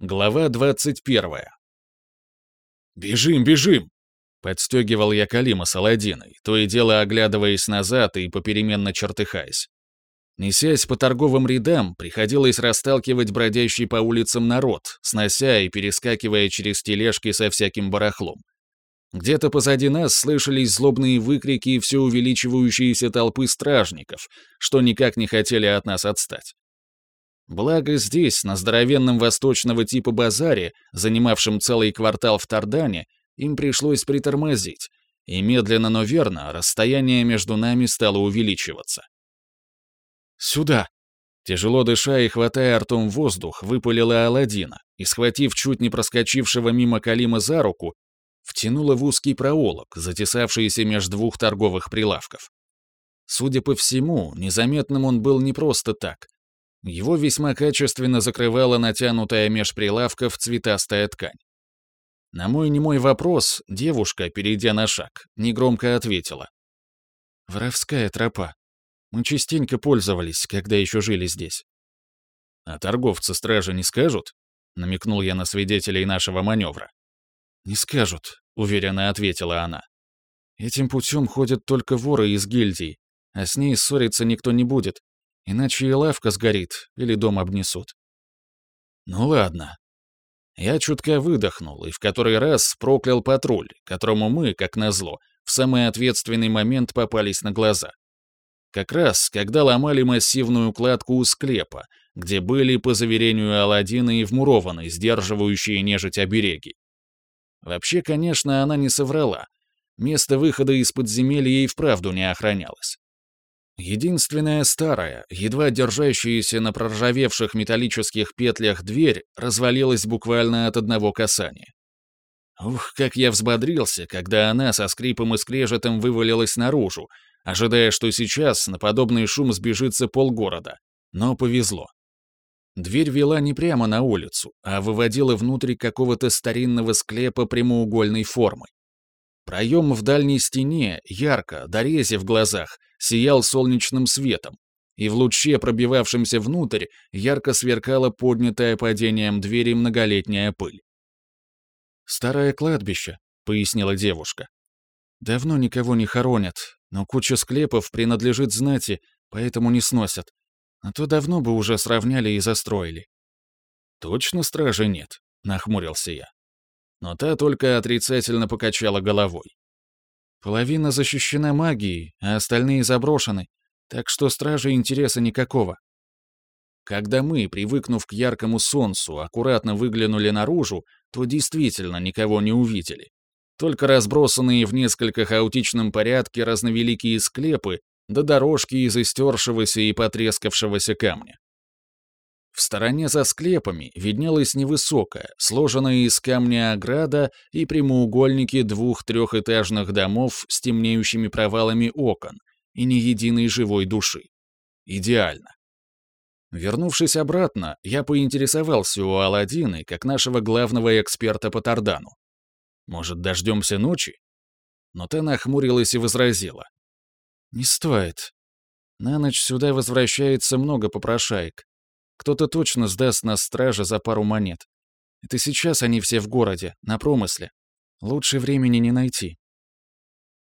Глава 21. «Бежим, бежим!» Подстегивал я Калима с Аладдиной, то и дело оглядываясь назад и попеременно чертыхаясь. Несясь по торговым рядам, приходилось расталкивать бродящий по улицам народ, снося и перескакивая через тележки со всяким барахлом. Где-то позади нас слышались злобные выкрики все увеличивающиеся толпы стражников, что никак не хотели от нас отстать. Благо здесь, на здоровенном восточного типа базаре, занимавшем целый квартал в Тардане, им пришлось притормозить, и медленно, но верно, расстояние между нами стало увеличиваться. «Сюда!» Тяжело дыша и хватая ртом воздух, выпалила Аладдина и, схватив чуть не проскочившего мимо Калима за руку, втянула в узкий проулок, затесавшийся между двух торговых прилавков. Судя по всему, незаметным он был не просто так — его весьма качественно закрывала натянутая меж прилавков цветастая ткань. На мой немой вопрос девушка, перейдя на шаг, негромко ответила. «Воровская тропа. Мы частенько пользовались, когда еще жили здесь». «А торговцы-стражи не скажут?» — намекнул я на свидетелей нашего маневра. «Не скажут», — уверенно ответила она. «Этим путем ходят только воры из гильдий, а с ней ссориться никто не будет, Иначе и лавка сгорит, или дом обнесут. Ну ладно. Я чутко выдохнул и в который раз проклял патруль, которому мы, как назло, в самый ответственный момент попались на глаза. Как раз, когда ломали массивную кладку у склепа, где были, по заверению Аладдина, и вмурованы сдерживающие нежить обереги. Вообще, конечно, она не соврала. Место выхода из подземелья и вправду не охранялось. Единственная старая, едва держащаяся на проржавевших металлических петлях дверь развалилась буквально от одного касания. Ух, как я взбодрился, когда она со скрипом и скрежетом вывалилась наружу, ожидая, что сейчас на подобный шум сбежится полгорода. Но повезло. Дверь вела не прямо на улицу, а выводила внутрь какого-то старинного склепа прямоугольной формы. Проем в дальней стене, ярко, дорези в глазах, сиял солнечным светом, и в луче, пробивавшемся внутрь, ярко сверкала поднятая падением двери многолетняя пыль. «Старое кладбище», — пояснила девушка. «Давно никого не хоронят, но куча склепов принадлежит знати, поэтому не сносят. А то давно бы уже сравняли и застроили». «Точно стражи нет», — нахмурился я но та только отрицательно покачала головой. Половина защищена магией, а остальные заброшены, так что стражи интереса никакого. Когда мы, привыкнув к яркому солнцу, аккуратно выглянули наружу, то действительно никого не увидели. Только разбросанные в несколько хаотичном порядке разновеликие склепы да дорожки из истершегося и потрескавшегося камня. Стороне за склепами виднелась невысокая, сложенная из камня ограда и прямоугольники двух трехэтажных домов с темнеющими провалами окон и ни единой живой души. Идеально. Вернувшись обратно, я поинтересовался у Аладдины, как нашего главного эксперта по Тардану. Может, дождемся ночи? Но та нахмурилась и возразила. «Не стоит. На ночь сюда возвращается много попрошаек. Кто-то точно сдаст нас страже за пару монет. Это сейчас они все в городе, на промысле. Лучше времени не найти.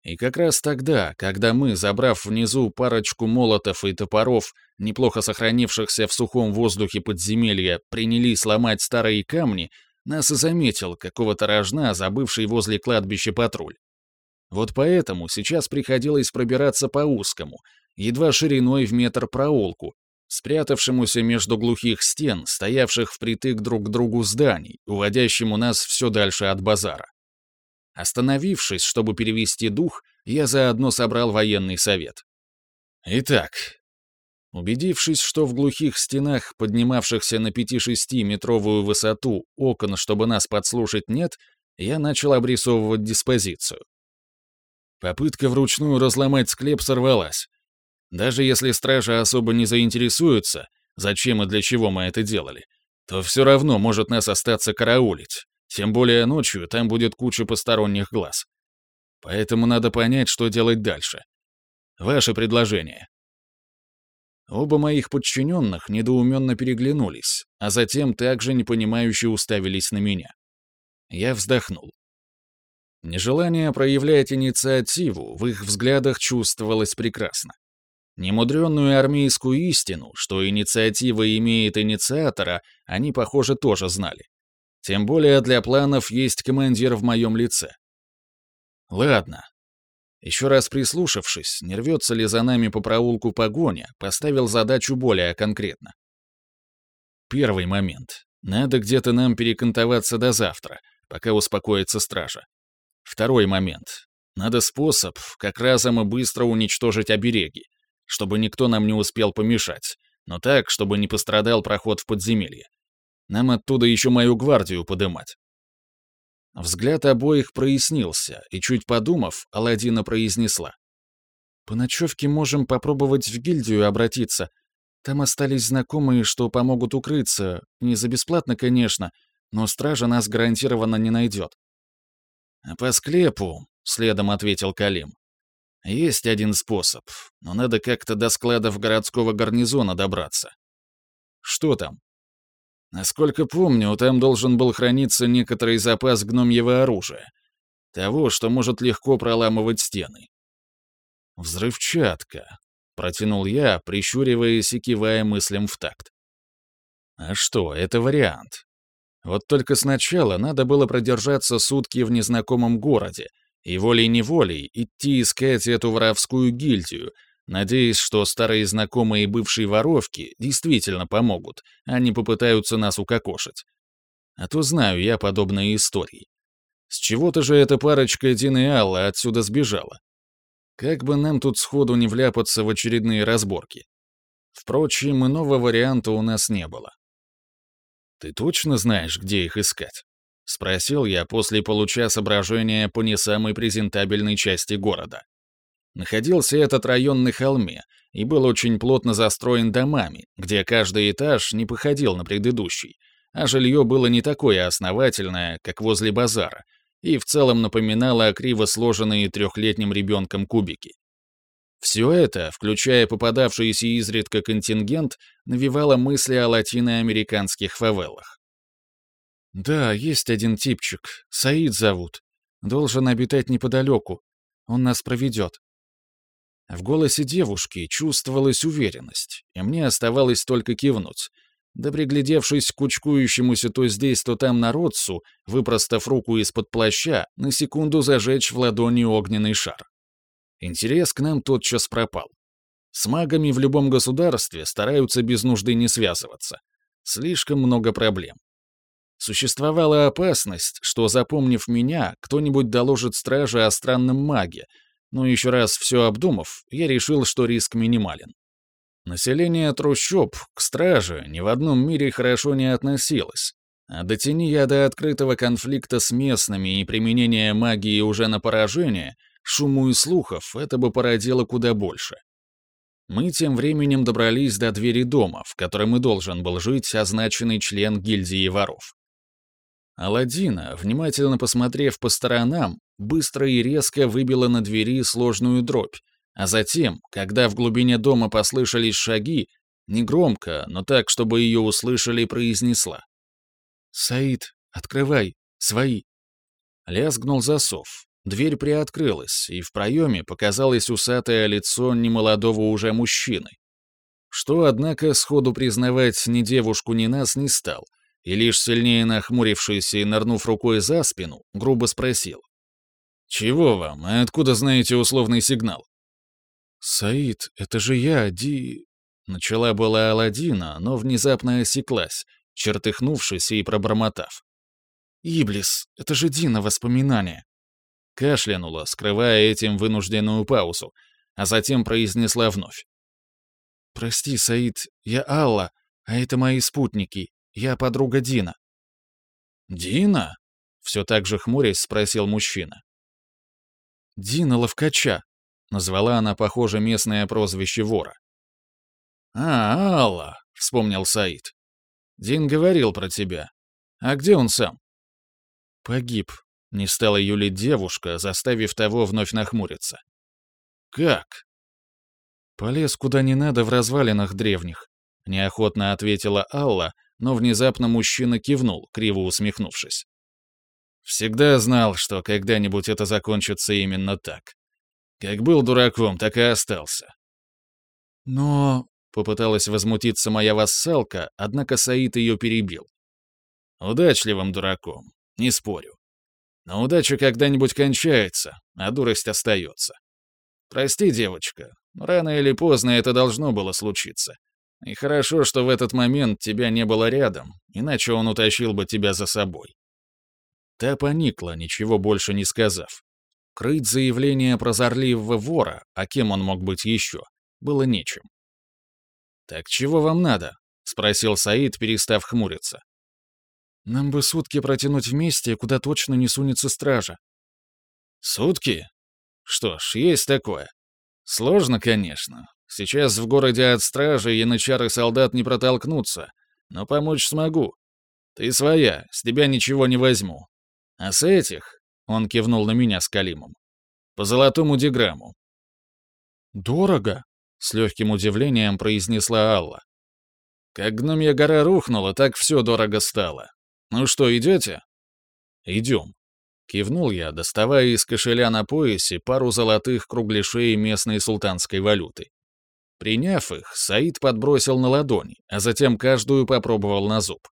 И как раз тогда, когда мы, забрав внизу парочку молотов и топоров, неплохо сохранившихся в сухом воздухе подземелья, принялись ломать старые камни, нас и заметил какого-то рожна, забывший возле кладбища патруль. Вот поэтому сейчас приходилось пробираться по узкому, едва шириной в метр проулку, спрятавшемуся между глухих стен, стоявших впритык друг к другу зданий, уводящему нас все дальше от базара. Остановившись, чтобы перевести дух, я заодно собрал военный совет. Итак, убедившись, что в глухих стенах, поднимавшихся на 5-6 метровую высоту, окон, чтобы нас подслушать, нет, я начал обрисовывать диспозицию. Попытка вручную разломать склеп сорвалась, даже если стража особо не заинтересуется, зачем и для чего мы это делали, то все равно может нас остаться караулить. Тем более ночью там будет куча посторонних глаз. Поэтому надо понять, что делать дальше. Ваше предложение. Оба моих подчиненных недоуменно переглянулись, а затем также непонимающе уставились на меня. Я вздохнул. Нежелание проявлять инициативу в их взглядах чувствовалось прекрасно. Немудренную армейскую истину, что инициатива имеет инициатора, они, похоже, тоже знали. Тем более для планов есть командир в моем лице. Ладно. Еще раз прислушавшись, не рвется ли за нами по проулку погоня, поставил задачу более конкретно. Первый момент. Надо где-то нам перекантоваться до завтра, пока успокоится стража. Второй момент. Надо способ, как разом и быстро уничтожить обереги, чтобы никто нам не успел помешать, но так, чтобы не пострадал проход в подземелье. Нам оттуда еще мою гвардию подымать. Взгляд обоих прояснился, и чуть подумав, Аладдина произнесла. «По ночевке можем попробовать в гильдию обратиться. Там остались знакомые, что помогут укрыться. Не за бесплатно, конечно, но стража нас гарантированно не найдет». «А по склепу», — следом ответил Калим. «Есть один способ, но надо как-то до складов городского гарнизона добраться». «Что там?» Насколько помню, там должен был храниться некоторый запас гномьего оружия. Того, что может легко проламывать стены. «Взрывчатка», — протянул я, прищуриваясь и кивая мыслям в такт. «А что, это вариант. Вот только сначала надо было продержаться сутки в незнакомом городе и волей-неволей идти искать эту воровскую гильдию, надеясь, что старые знакомые бывшие воровки действительно помогут, а не попытаются нас укокошить. А то знаю я подобные истории. С чего-то же эта парочка Дин и Алла отсюда сбежала. Как бы нам тут сходу не вляпаться в очередные разборки. Впрочем, иного варианта у нас не было. «Ты точно знаешь, где их искать?» — спросил я после получаса брожения по не самой презентабельной части города. Находился этот район на холме и был очень плотно застроен домами, где каждый этаж не походил на предыдущий, а жилье было не такое основательное, как возле базара, и в целом напоминало криво сложенные трехлетним ребенком кубики. Все это, включая попадавшийся изредка контингент, навевало мысли о латиноамериканских фавелах. «Да, есть один типчик, Саид зовут. Должен обитать неподалеку. Он нас проведет», в голосе девушки чувствовалась уверенность, и мне оставалось только кивнуть. Да приглядевшись к кучкующемуся то здесь, то там народцу, выпростав руку из-под плаща, на секунду зажечь в ладони огненный шар. Интерес к нам тотчас пропал. С магами в любом государстве стараются без нужды не связываться. Слишком много проблем. Существовала опасность, что, запомнив меня, кто-нибудь доложит страже о странном маге, но еще раз все обдумав, я решил, что риск минимален. Население трущоб к страже ни в одном мире хорошо не относилось, а дотяни я до открытого конфликта с местными и применения магии уже на поражение, шуму и слухов это бы породило куда больше. Мы тем временем добрались до двери дома, в котором и должен был жить означенный член гильдии воров. Аладдина, внимательно посмотрев по сторонам, быстро и резко выбила на двери сложную дробь, а затем, когда в глубине дома послышались шаги, негромко, но так, чтобы ее услышали, произнесла. «Саид, открывай, свои!» Лязгнул засов. Дверь приоткрылась, и в проеме показалось усатое лицо немолодого уже мужчины. Что, однако, сходу признавать ни девушку, ни нас не стал — и лишь сильнее нахмурившись и нырнув рукой за спину, грубо спросил. «Чего вам? А откуда знаете условный сигнал?» «Саид, это же я, Ди...» Начала была Аладдина, но внезапно осеклась, чертыхнувшись и пробормотав. «Иблис, это же Дина воспоминания!» Кашлянула, скрывая этим вынужденную паузу, а затем произнесла вновь. «Прости, Саид, я Алла, а это мои спутники, я подруга Дина». «Дина?» — все так же хмурясь спросил мужчина. «Дина Ловкача», — назвала она, похоже, местное прозвище вора. «А, Алла», — вспомнил Саид. «Дин говорил про тебя. А где он сам?» «Погиб», — не стала юлить девушка, заставив того вновь нахмуриться. «Как?» «Полез куда не надо в развалинах древних», — неохотно ответила Алла, но внезапно мужчина кивнул, криво усмехнувшись. «Всегда знал, что когда-нибудь это закончится именно так. Как был дураком, так и остался». «Но...» — попыталась возмутиться моя вассалка, однако Саид ее перебил. «Удачливым дураком, не спорю. Но удача когда-нибудь кончается, а дурость остается. Прости, девочка, рано или поздно это должно было случиться. И хорошо, что в этот момент тебя не было рядом, иначе он утащил бы тебя за собой. Та поникла, ничего больше не сказав. Крыть заявление прозорливого вора, а кем он мог быть еще, было нечем. «Так чего вам надо?» — спросил Саид, перестав хмуриться. «Нам бы сутки протянуть вместе, куда точно не сунется стража». «Сутки? Что ж, есть такое. Сложно, конечно. Сейчас в городе от стражи янычар и солдат не протолкнуться, но помочь смогу. Ты своя, с тебя ничего не возьму. А с этих, — он кивнул на меня с Калимом, — по золотому диграмму. «Дорого?» — с легким удивлением произнесла Алла. «Как гномья гора рухнула, так все дорого стало. Ну что, идете?» «Идем», Кивнул я, доставая из кошеля на поясе пару золотых кругляшей местной султанской валюты. Приняв их, Саид подбросил на ладони, а затем каждую попробовал на зуб.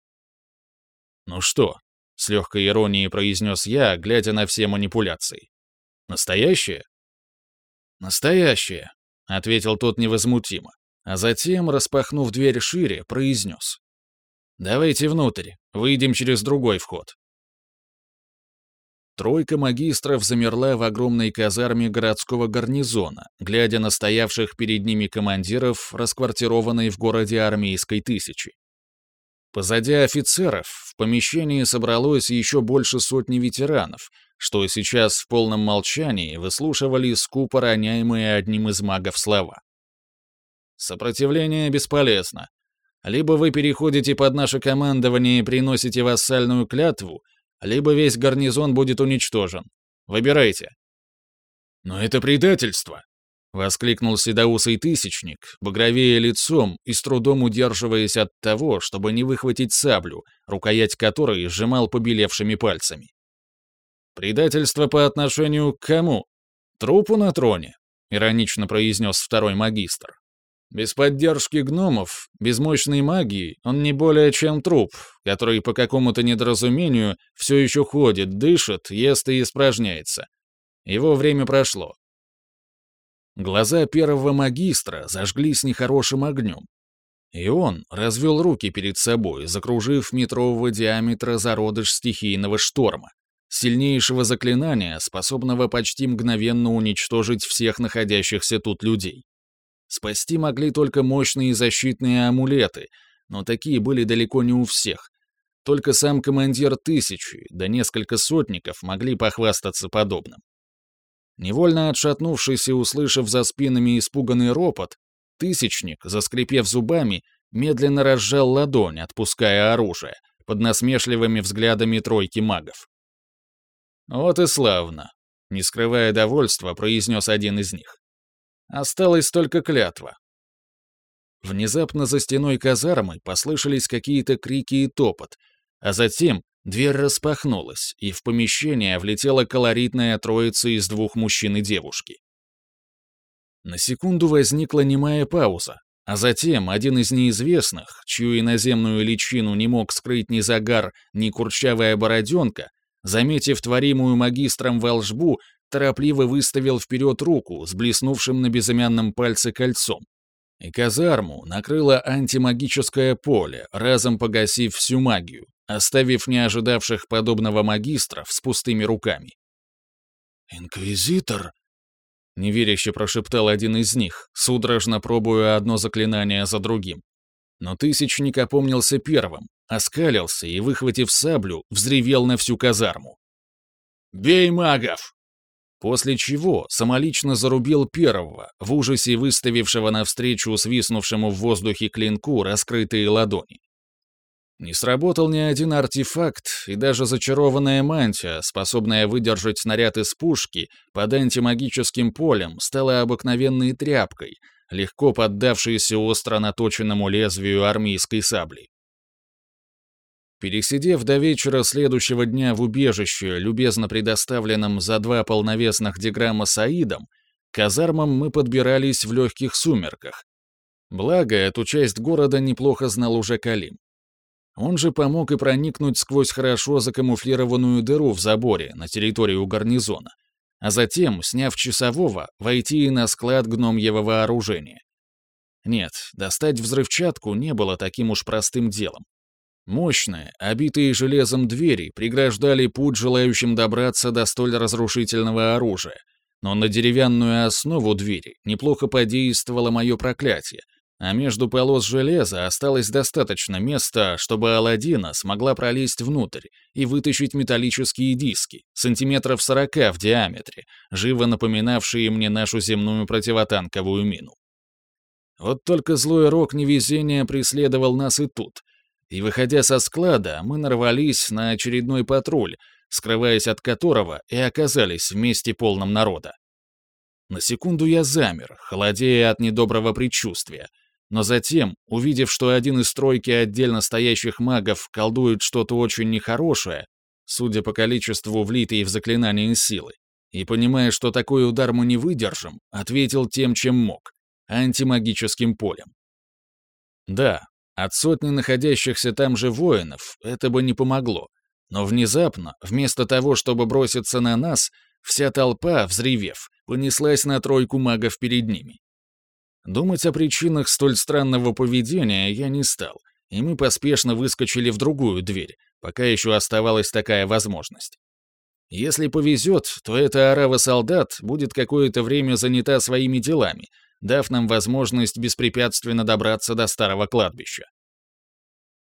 «Ну что?» — с легкой иронией произнес я, глядя на все манипуляции. «Настоящее?» «Настоящее», — ответил тот невозмутимо, а затем, распахнув дверь шире, произнес. «Давайте внутрь, выйдем через другой вход». Тройка магистров замерла в огромной казарме городского гарнизона, глядя на стоявших перед ними командиров, расквартированной в городе армейской тысячи. Позади офицеров в помещении собралось еще больше сотни ветеранов, что сейчас в полном молчании выслушивали скупо роняемые одним из магов слова. «Сопротивление бесполезно. Либо вы переходите под наше командование и приносите вассальную клятву, либо весь гарнизон будет уничтожен. Выбирайте». «Но это предательство!» — воскликнул седоусый тысячник, багровее лицом и с трудом удерживаясь от того, чтобы не выхватить саблю, рукоять которой сжимал побелевшими пальцами. «Предательство по отношению к кому? Трупу на троне?» — иронично произнес второй магистр. Без поддержки гномов, без мощной магии, он не более чем труп, который по какому-то недоразумению все еще ходит, дышит, ест и испражняется. Его время прошло. Глаза первого магистра зажглись нехорошим огнем. И он развел руки перед собой, закружив метрового диаметра зародыш стихийного шторма, сильнейшего заклинания, способного почти мгновенно уничтожить всех находящихся тут людей. Спасти могли только мощные защитные амулеты, но такие были далеко не у всех. Только сам командир тысячи, да несколько сотников могли похвастаться подобным. Невольно отшатнувшись и услышав за спинами испуганный ропот, тысячник, заскрипев зубами, медленно разжал ладонь, отпуская оружие, под насмешливыми взглядами тройки магов. «Вот и славно», — не скрывая довольства, произнес один из них. Осталась только клятва. Внезапно за стеной казармы послышались какие-то крики и топот, а затем дверь распахнулась, и в помещение влетела колоритная троица из двух мужчин и девушки. На секунду возникла немая пауза, а затем один из неизвестных, чью иноземную личину не мог скрыть ни загар, ни курчавая бороденка, заметив творимую магистром волжбу, торопливо выставил вперед руку с блеснувшим на безымянном пальце кольцом. И казарму накрыло антимагическое поле, разом погасив всю магию, оставив неожидавших подобного магистров с пустыми руками. «Инквизитор?» — неверяще прошептал один из них, судорожно пробуя одно заклинание за другим. Но Тысячник опомнился первым, оскалился и, выхватив саблю, взревел на всю казарму. «Бей магов!» После чего самолично зарубил первого, в ужасе выставившего навстречу свистнувшему в воздухе клинку раскрытые ладони. Не сработал ни один артефакт, и даже зачарованная мантия, способная выдержать снаряд из пушки, под антимагическим полем стала обыкновенной тряпкой, легко поддавшийся остро наточенному лезвию армейской сабли. Пересидев до вечера следующего дня в убежище, любезно предоставленном за два полновесных диграмма Саидом, к казармам мы подбирались в легких сумерках. Благо, эту часть города неплохо знал уже Калим. Он же помог и проникнуть сквозь хорошо закамуфлированную дыру в заборе на территорию гарнизона, а затем, сняв часового, войти на склад гномьего вооружения. Нет, достать взрывчатку не было таким уж простым делом. Мощные, обитые железом двери преграждали путь желающим добраться до столь разрушительного оружия, но на деревянную основу двери неплохо подействовало мое проклятие, а между полос железа осталось достаточно места, чтобы Аладдина смогла пролезть внутрь и вытащить металлические диски, сантиметров сорока в диаметре, живо напоминавшие мне нашу земную противотанковую мину. Вот только злой рок невезения преследовал нас и тут — и, выходя со склада, мы нарвались на очередной патруль, скрываясь от которого и оказались в месте полном народа. На секунду я замер, холодея от недоброго предчувствия, но затем, увидев, что один из тройки отдельно стоящих магов колдует что-то очень нехорошее, судя по количеству влитой в заклинание силы, и понимая, что такой удар мы не выдержим, ответил тем, чем мог — антимагическим полем. Да, от сотни находящихся там же воинов это бы не помогло. Но внезапно, вместо того, чтобы броситься на нас, вся толпа, взревев, понеслась на тройку магов перед ними. Думать о причинах столь странного поведения я не стал, и мы поспешно выскочили в другую дверь, пока еще оставалась такая возможность. Если повезет, то эта орава солдат будет какое-то время занята своими делами, дав нам возможность беспрепятственно добраться до старого кладбища.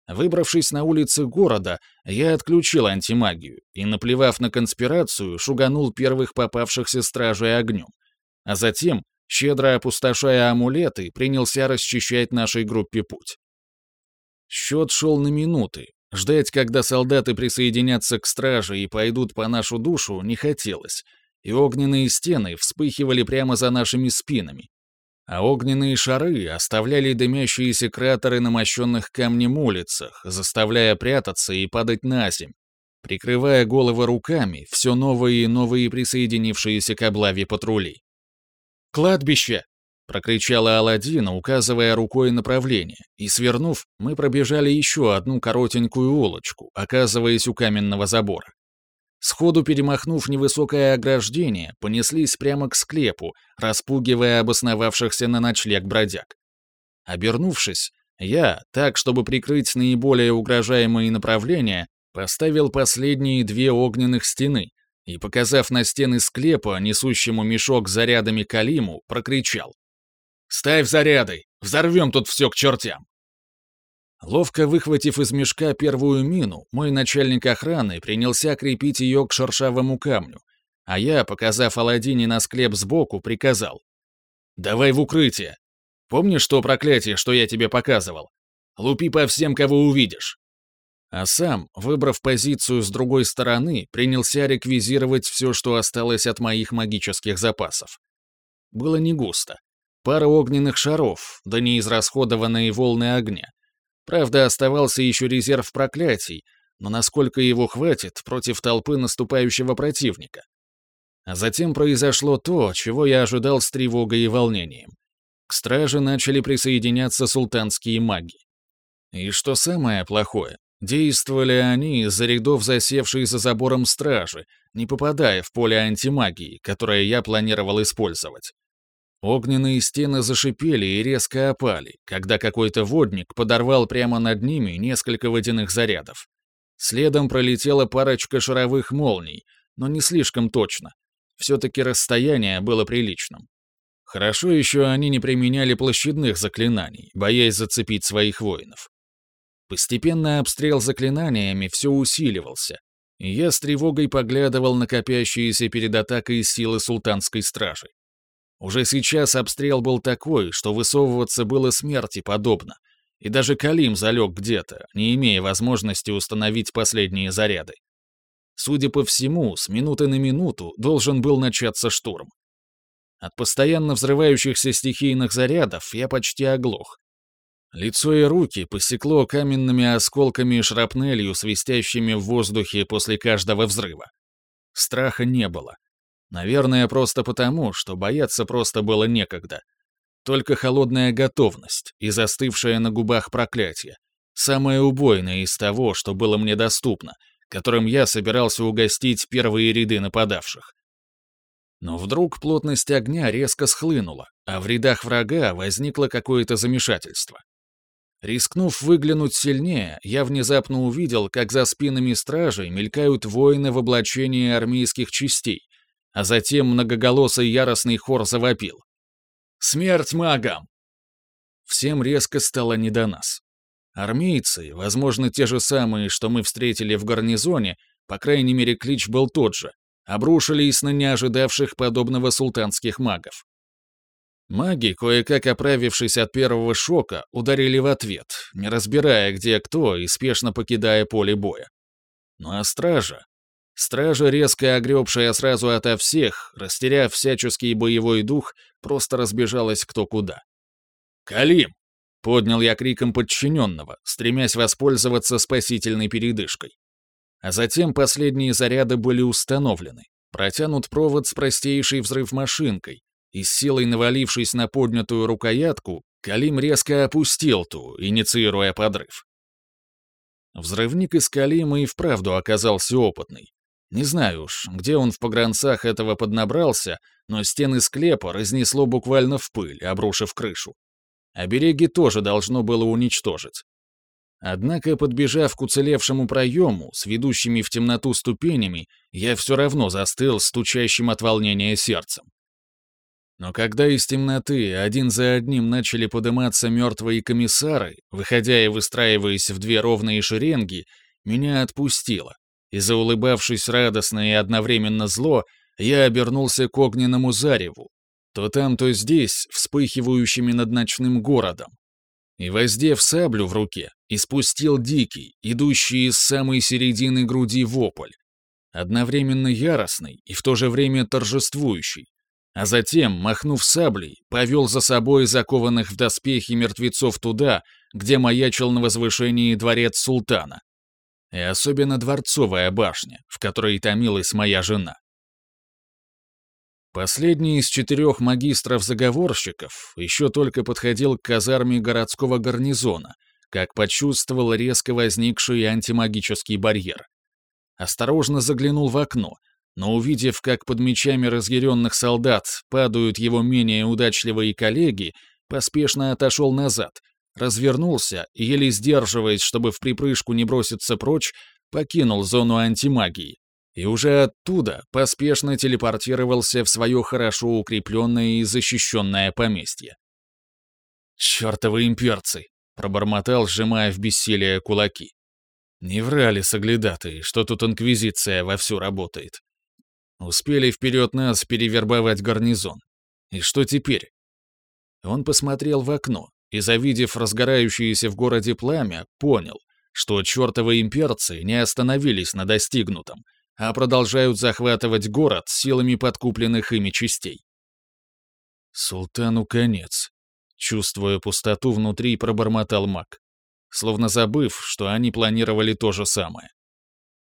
Выбравшись на улицы города, я отключил антимагию и, наплевав на конспирацию, шуганул первых попавшихся стражей огнем, а затем, щедро опустошая амулеты, принялся расчищать нашей группе путь. Счет шел на минуты. Ждать, когда солдаты присоединятся к страже и пойдут по нашу душу, не хотелось, и огненные стены вспыхивали прямо за нашими спинами, а огненные шары оставляли дымящиеся кратеры на мощенных камнем улицах, заставляя прятаться и падать на земь, прикрывая головы руками все новые и новые присоединившиеся к облаве патрули. «Кладбище!» — прокричала Аладдина, указывая рукой направление, и, свернув, мы пробежали еще одну коротенькую улочку, оказываясь у каменного забора. Сходу перемахнув невысокое ограждение, понеслись прямо к склепу, распугивая обосновавшихся на ночлег бродяг. Обернувшись, я, так, чтобы прикрыть наиболее угрожаемые направления, поставил последние две огненных стены и, показав на стены склепа, несущему мешок с зарядами Калиму, прокричал. «Ставь заряды! Взорвем тут все к чертям!» Ловко выхватив из мешка первую мину, мой начальник охраны принялся крепить ее к шершавому камню, а я, показав Аладдине на склеп сбоку, приказал. «Давай в укрытие. Помнишь то проклятие, что я тебе показывал? Лупи по всем, кого увидишь». А сам, выбрав позицию с другой стороны, принялся реквизировать все, что осталось от моих магических запасов. Было не густо. Пара огненных шаров, да неизрасходованные волны огня. Правда, оставался еще резерв проклятий, но насколько его хватит против толпы наступающего противника? А затем произошло то, чего я ожидал с тревогой и волнением. К страже начали присоединяться султанские маги. И что самое плохое, действовали они из-за рядов засевшей за забором стражи, не попадая в поле антимагии, которое я планировал использовать. Огненные стены зашипели и резко опали, когда какой-то водник подорвал прямо над ними несколько водяных зарядов. Следом пролетела парочка шаровых молний, но не слишком точно. Все-таки расстояние было приличным. Хорошо еще они не применяли площадных заклинаний, боясь зацепить своих воинов. Постепенно обстрел заклинаниями все усиливался, и я с тревогой поглядывал на копящиеся перед атакой силы султанской стражи. Уже сейчас обстрел был такой, что высовываться было смерти подобно, и даже Калим залег где-то, не имея возможности установить последние заряды. Судя по всему, с минуты на минуту должен был начаться штурм. От постоянно взрывающихся стихийных зарядов я почти оглох. Лицо и руки посекло каменными осколками и шрапнелью, свистящими в воздухе после каждого взрыва. Страха не было. Наверное, просто потому, что бояться просто было некогда. Только холодная готовность и застывшее на губах проклятие. Самое убойное из того, что было мне доступно, которым я собирался угостить первые ряды нападавших. Но вдруг плотность огня резко схлынула, а в рядах врага возникло какое-то замешательство. Рискнув выглянуть сильнее, я внезапно увидел, как за спинами стражей мелькают воины в облачении армейских частей, а затем многоголосый яростный хор завопил. «Смерть магам!» Всем резко стало не до нас. Армейцы, возможно, те же самые, что мы встретили в гарнизоне, по крайней мере, клич был тот же, обрушились на неожидавших подобного султанских магов. Маги, кое-как оправившись от первого шока, ударили в ответ, не разбирая, где кто, и спешно покидая поле боя. Ну а стража? Стража, резко огребшая сразу ото всех, растеряв всяческий боевой дух, просто разбежалась кто куда. «Калим!» — поднял я криком подчиненного, стремясь воспользоваться спасительной передышкой. А затем последние заряды были установлены. Протянут провод с простейшей взрыв-машинкой, и с силой навалившись на поднятую рукоятку, Калим резко опустил ту, инициируя подрыв. Взрывник из Калима и вправду оказался опытный. Не знаю уж, где он в погранцах этого поднабрался, но стены склепа разнесло буквально в пыль, обрушив крышу. Обереги тоже должно было уничтожить. Однако, подбежав к уцелевшему проему с ведущими в темноту ступенями, я все равно застыл стучащим от волнения сердцем. Но когда из темноты один за одним начали подниматься мертвые комиссары, выходя и выстраиваясь в две ровные шеренги, меня отпустило, и заулыбавшись радостно и одновременно зло, я обернулся к огненному зареву, то там, то здесь, вспыхивающими над ночным городом, и, воздев саблю в руке, испустил дикий, идущий из самой середины груди вопль, одновременно яростный и в то же время торжествующий, а затем, махнув саблей, повел за собой закованных в доспехи мертвецов туда, где маячил на возвышении дворец султана, и особенно дворцовая башня, в которой томилась моя жена. Последний из четырех магистров-заговорщиков еще только подходил к казарме городского гарнизона, как почувствовал резко возникший антимагический барьер. Осторожно заглянул в окно, но увидев, как под мечами разъяренных солдат падают его менее удачливые коллеги, поспешно отошел назад, развернулся и, еле сдерживаясь, чтобы в припрыжку не броситься прочь, покинул зону антимагии, и уже оттуда поспешно телепортировался в свое хорошо укрепленное и защищенное поместье. «Чертовы имперцы!» — пробормотал, сжимая в бессилие кулаки. «Не врали соглядатые, что тут инквизиция вовсю работает. Успели вперед нас перевербовать гарнизон. И что теперь?» Он посмотрел в окно и, завидев разгорающееся в городе пламя, понял, что чертовы имперцы не остановились на достигнутом — а продолжают захватывать город силами подкупленных ими частей. «Султану конец», — чувствуя пустоту внутри, пробормотал маг, словно забыв, что они планировали то же самое.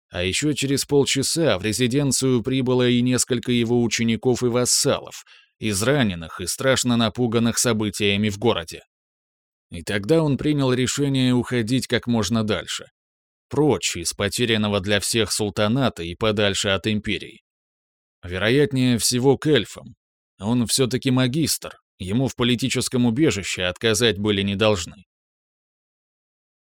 А еще через полчаса в резиденцию прибыло и несколько его учеников и вассалов, израненных и страшно напуганных событиями в городе. И тогда он принял решение уходить как можно дальше, прочь из потерянного для всех султаната и подальше от империи. Вероятнее всего к эльфам. Он все-таки магистр, ему в политическом убежище отказать были не должны.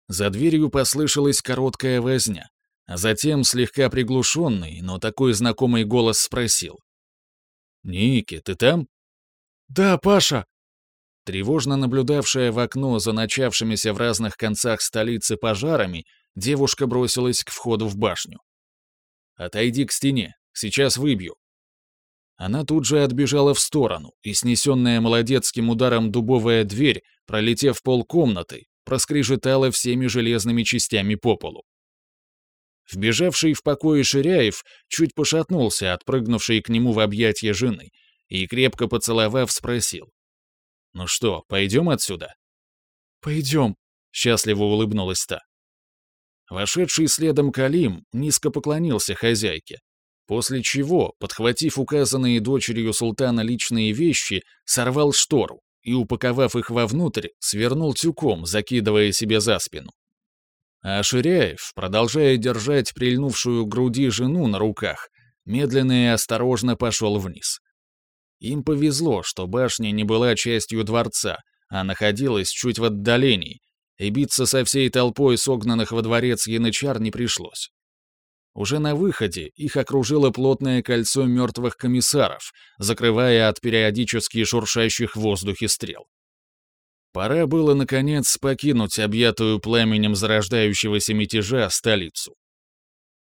За дверью послышалась короткая возня, а затем слегка приглушенный, но такой знакомый голос спросил. «Ники, ты там?» «Да, Паша!» Тревожно наблюдавшая в окно за начавшимися в разных концах столицы пожарами, Девушка бросилась к входу в башню. «Отойди к стене, сейчас выбью». Она тут же отбежала в сторону, и снесенная молодецким ударом дубовая дверь, пролетев полкомнаты, проскрежетала всеми железными частями по полу. Вбежавший в покое Ширяев чуть пошатнулся, отпрыгнувший к нему в объятия жены, и, крепко поцеловав, спросил. «Ну что, пойдем отсюда?» «Пойдем», — счастливо улыбнулась та. Вошедший следом Калим низко поклонился хозяйке, после чего, подхватив указанные дочерью султана личные вещи, сорвал штору и, упаковав их вовнутрь, свернул тюком, закидывая себе за спину. А Ширяев, продолжая держать прильнувшую к груди жену на руках, медленно и осторожно пошел вниз. Им повезло, что башня не была частью дворца, а находилась чуть в отдалении, и биться со всей толпой согнанных во дворец янычар не пришлось. Уже на выходе их окружило плотное кольцо мертвых комиссаров, закрывая от периодически шуршащих в воздухе стрел. Пора было, наконец, покинуть объятую пламенем зарождающегося мятежа столицу.